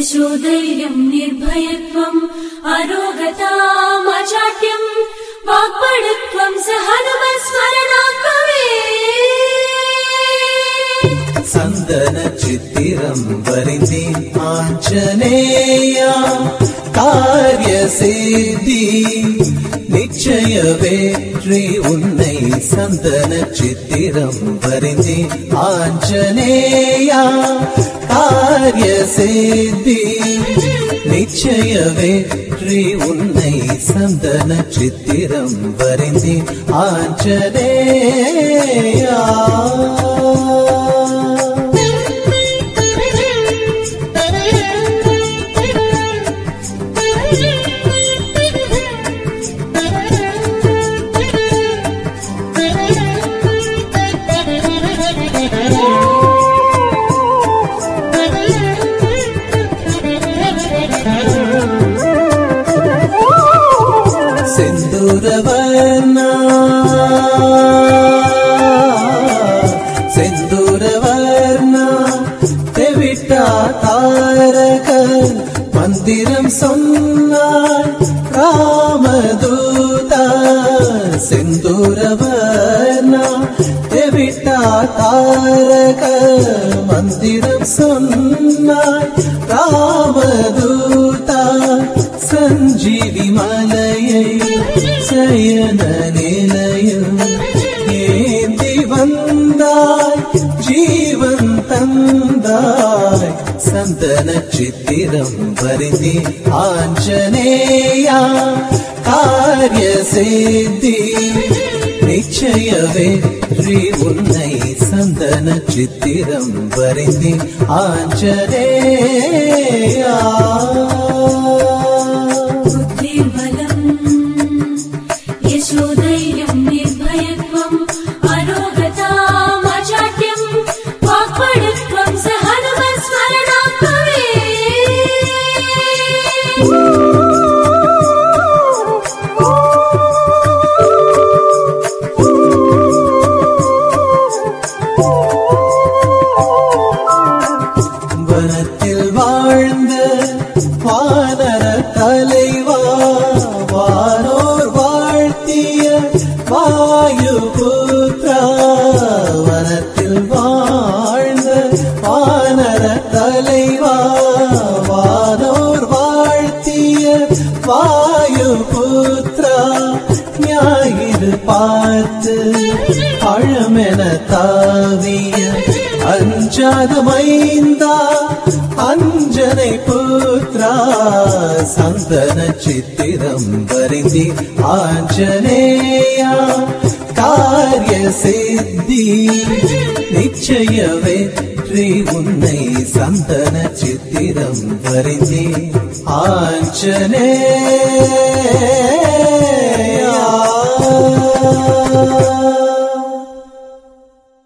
ोधैर्यम् निर्भयत्वम् अरोगतामाचार्यम् वा नमस्मरणा सन्दन चित्तिरम् वरिति वरिते पाञ्चनेया நிச்சயவேற்றி உன்னை சந்தன சித்திரம் வரிந்தேன் ஆஞ்சனேயா காரிய சேதி நிச்சயவேற்றி உன்னை சந்தன சித்திரம் வரிந்தேன் ஆஞ்சனேயா செந்தூரவர்ண தெவிட்டா தாரக மந்திரம் சொன்னார் ராமதூதா. செந்தூரவர்ண தெவிட்டா தாரக மந்திரம் சொன்னார் ராமதூதா. சஞ்சீவி மலையை சயன நிலையம் ஏந்தி வந்தாய் ஜீவன் தந்தாய் சந்தன சித்திரம் வருந்தி ஆஞ்சநேயா காரிய செய்தி நிச்சய வெற்றி உன்னை சந்தன சித்திரம் வருந்தி ஆஞ்சநேயா வாயு புத்திரா வனத்தில் வாழ்ந்த வானர தலைவா வானோர் வாழ்த்திய வாயு புத்திரா ஞாயிறு பார்த்து பழமென தாவிய அஞ்சாத மைந்தா अञ्जने पुत्रा सन्दनचित्रम् वरिति आजनेया कार्य सिद्धि निश्चय वैत्रिमु सन्दनचित्रम् भरिति आचनेया